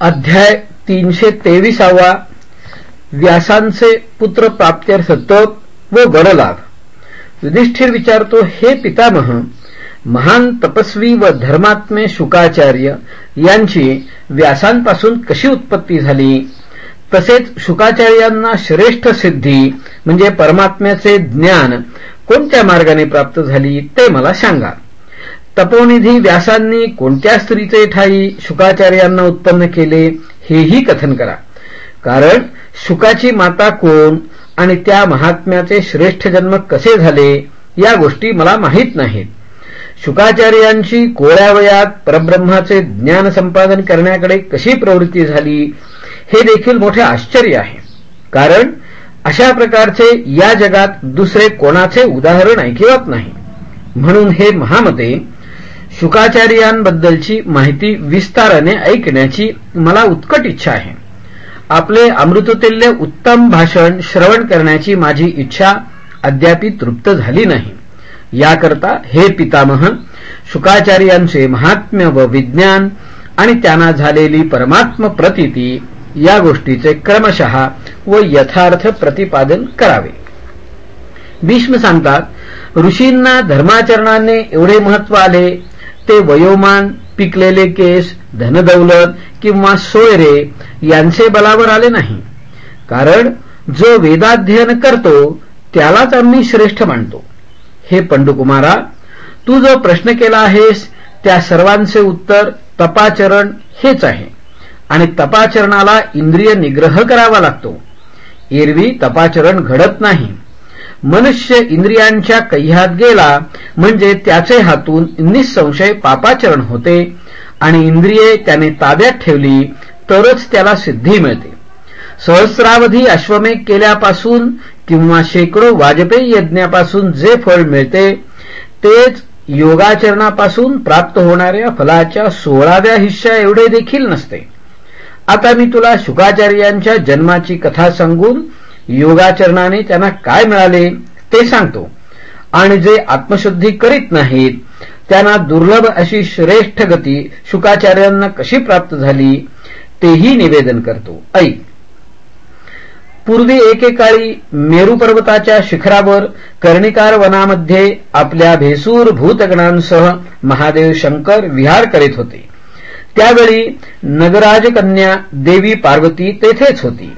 अध्याय तीनशे तेविसावा व्यासांचे पुत्र प्राप्त्यर्थ तप व गणलाभ युधिष्ठिर विचारतो हे पितामह महान तपस्वी व धर्मात्मे शुकाचार्य यांची व्यासांपासून कशी उत्पत्ती झाली? तसेच शुकाचार्यांना श्रेष्ठ सिद्धी म्हणजे परमात्म्याचे ज्ञान कोणत्या मार्गाने प्राप्त झाली ते मला सांगा. तपोनिधी व्यासांनी कोणत्या स्त्रीचे ठाई शुकाचार्यांना उत्पन्न केले हेही कथन करा. कारण शुकाची माता कोण आणि त्या महात्म्याचे श्रेष्ठ जन्म कसे झाले या गोष्टी मला माहीत नाहीत. शुकाचार्यांची कोळ्या वयात परब्रह्माचे ज्ञान संपादन करण्याकडे कशी प्रवृत्ती झाली हे देखील मोठे आश्चर्य आहे. कारण अशा प्रकारचे या जगात दुसरे कोणाचे उदाहरण ऐकिवत नाही. म्हणून हे महामते शुकाचार्यांबद्दलची माहिती विस्ताराने ऐकण्याची मला उत्कट इच्छा आहे. आपले अमृततुल्य उत्तम भाषण श्रवण करण्याची माझी इच्छा अद्यापी तृप्त झाली नाही. याकरता हे पितामह शुकाचार्यांचे महात्म्य व विज्ञान आणि त्यांना झालेली परमात्म प्रतिती या गोष्टीचे क्रमशः व यथार्थ प्रतिपादन करावे. भीष्म सांगतात ऋषींना धर्माचरणाने एवढे महत्त्व आले ते वयोमान पिकलेले केस धनदौलत किंवा सोयरे यांचे बलावर आले नाही. कारण जो वेदाध्ययन करतो त्यालाच आम्ही श्रेष्ठ मानतो. हे पंडुकुमारा तू जो प्रश्न केला आहेस त्या सर्वांचे उत्तर तपाचरण हेच आहे. आणि तपाचरणाला इंद्रिय निग्रह करावा लागतो. एरवी तपाचरण घडत नाही. मनुष्य इंद्रियांच्या कह्यात गेला म्हणजे त्याचे हातून निसंशय पापाचरण होते. आणि इंद्रिये त्याने ताब्यात ठेवली तरच त्याला सिद्धी मिळते. सहस्रावधी अश्वमेघ केल्यापासून किंवा शेकडो वाजपेयी यज्ञापासून जे फळ मिळते तेच योगाचरणापासून प्राप्त होणाऱ्या फलाच्या सोळाव्या हिश्या एवढे देखील नसते. आता मी तुला शुकाचार्यांच्या जन्माची कथा सांगून योगाचरणाने त्यांना काय मिळाले ते सांगतो. आणि जे आत्मशुद्धी करीत नाहीत त्यांना दुर्लभ अशी श्रेष्ठ गती शुकाचार्यांना कशी प्राप्त झाली तेही निवेदन करतो. ऐक. पूर्वी एकेकाळी मेरू पर्वताच्या शिखरावर कर्णिकार वनामध्ये आपल्या भेसूर भूतगणांसह महादेव शंकर विहार करीत होते. त्यावेळी नगराजकन्या देवी पार्वती तेथेच होती.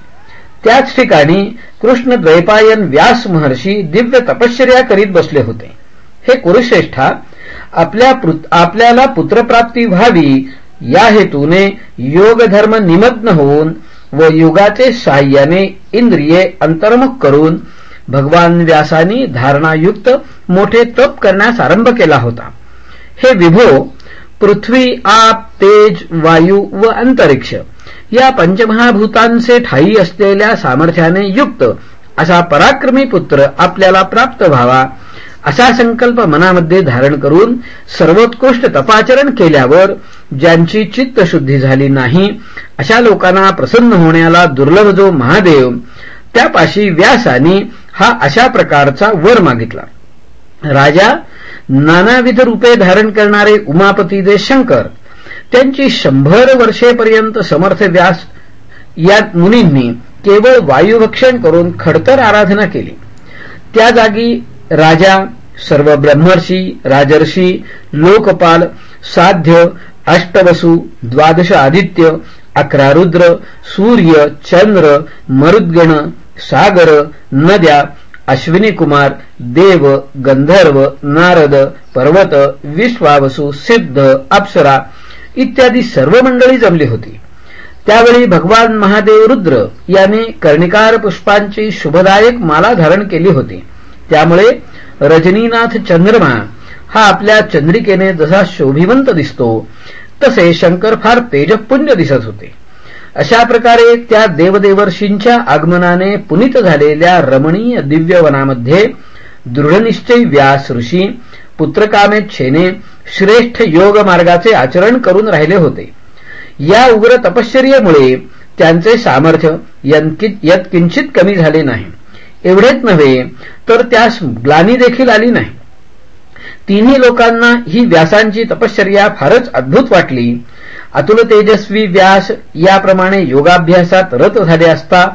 त्याच ठिकाणी कृष्ण द्वैपायन व्यास महर्षी दिव्य तपश्चर्या करीत बसले होते. हे कुरुश्रेष्ठा आपल्या आपल्याला पुत्रप्राप्ती व्हावी या हेतूने योगधर्म निमग्न होऊन व युगाचे साह्याने इंद्रिये अंतर्मुख करून भगवान व्यासानी धारणायुक्त मोठे तप करण्यास आरंभ केला होता. हे विभो पृथ्वी आप तेज वायू व अंतरिक्ष या पंचमहाभूतांचे ठाई असलेल्या सामर्थ्याने युक्त असा पराक्रमी पुत्र आपल्याला प्राप्त व्हावा असा संकल्प मनामध्ये धारण करून सर्वोत्कृष्ट तपाचरण केल्यावर ज्यांची चित्तशुद्धी झाली नाही अशा लोकांना प्रसन्न होण्याला दुर्लभ जो महादेव त्यापाशी व्यासानी हा अशा प्रकारचा वर मागितला. राजा नानाविध रूपे धारण करणारे उमापती जे शंकर त्यांची शंभर वर्षेपर्यंत समर्थ व्यास या मुनींनी केवळ वायुभक्षण करून खडतर आराधना केली. त्या जागी राजा सर्व ब्रह्मर्षी राजर्षी लोकपाल साध्य अष्टवसू द्वादश आदित्य अकरा रुद्र सूर्य चंद्र मरुद्गण सागर नद्या अश्विनी कुमार देव गंधर्व नारद पर्वत विश्वावसू सिद्ध अप्सरा इत्यादी सर्व मंडळी जमली होती. त्यावेळी भगवान महादेव रुद्र यांनी कर्णिकार पुष्पांची शुभदायक माला धारण केली होती. त्यामुळे रजनीनाथ चंद्रमा हा आपल्या चंद्रिकेने जसा शोभिवंत दिसतो तसे शंकर फार तेजपुंज दिसत होते. अशा प्रकारे त्या देवदेवर्षींच्या आगमनाने पुनित झालेल्या रमणीय दिव्यवनामध्ये दृढनिश्चय व्यास ऋषी पुत्रकामेच्छेने श्रेष्ठ योग मार्गाचे आचरण करून राहिले होते. या उग्र तपश्चर्येमुळे त्यांचे सामर्थ्य यत्किंचित कमी झाले नाही. एवढेच नव्हे तर त्यास ग्लानी देखील आली नाही. तिन्ही लोकांना ही व्यासांची तपश्चर्या फारच अद्भुत वाटली. अतुल तेजस्वी व्यास याप्रमाणे योगाभ्यासात रत झाले असता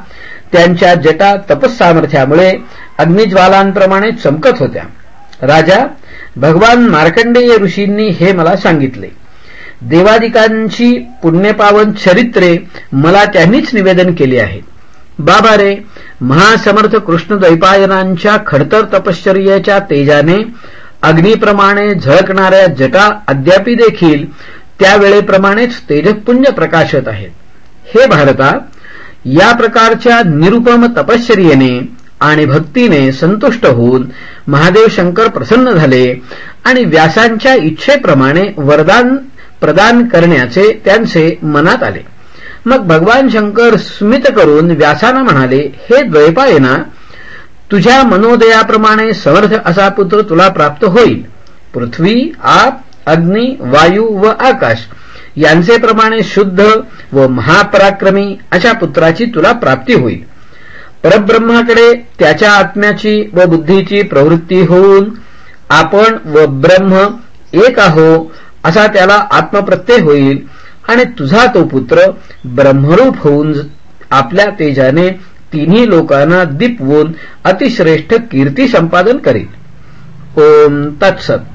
त्यांच्या जटा तपस्सामर्थ्यामुळे अग्निज्वालांप्रमाणे चमकत होत्या. राजा भगवान मार्कंडेय ऋषींनी हे मला सांगितले. देवादिकांची पुण्यपावन चरित्रे मला त्यांनीच निवेदन केली आहेत बाबा रे महासमर्थ कृष्ण द्वैपायनांच्या खडतर तपश्चर्याच्या तेजाने अग्निप्रमाणे झळकणाऱ्या जटा अद्यापी देखील त्यावेळेप्रमाणेच तेजपुंज प्रकाशत आहेत. हे भारता या प्रकारच्या निरुपम तपश्चर्येने आणि भक्तीने संतुष्ट होऊन महादेव शंकर प्रसन्न झाले आणि व्यासांच्या इच्छेप्रमाणे वरदान प्रदान करण्याचे त्यांचे मनात आले. मग भगवान शंकर स्मित करून व्यासाना म्हणाले हे द्वैपायना तुझ्या मनोदयाप्रमाणे समर्थ असा पुत्र तुला प्राप्त होईल. पृथ्वी आप अग्नी वायू व आकाश यांचे प्रमाणे शुद्ध व महापराक्रमी अशा पुत्राची तुला प्राप्ती होईल. परब्रह्माकडे त्याच्या आत्म्याची व बुद्धीची प्रवृत्ती होऊन आपण व ब्रह्म एक आहो असा त्याला आत्मप्रत्यय होईल आणि तुझा तो पुत्र ब्रह्मरूप होऊन आपल्या तेजाने तिन्ही लोकांना दिपवून अतिश्रेष्ठ कीर्ती संपादन करील. ओम तत्सत.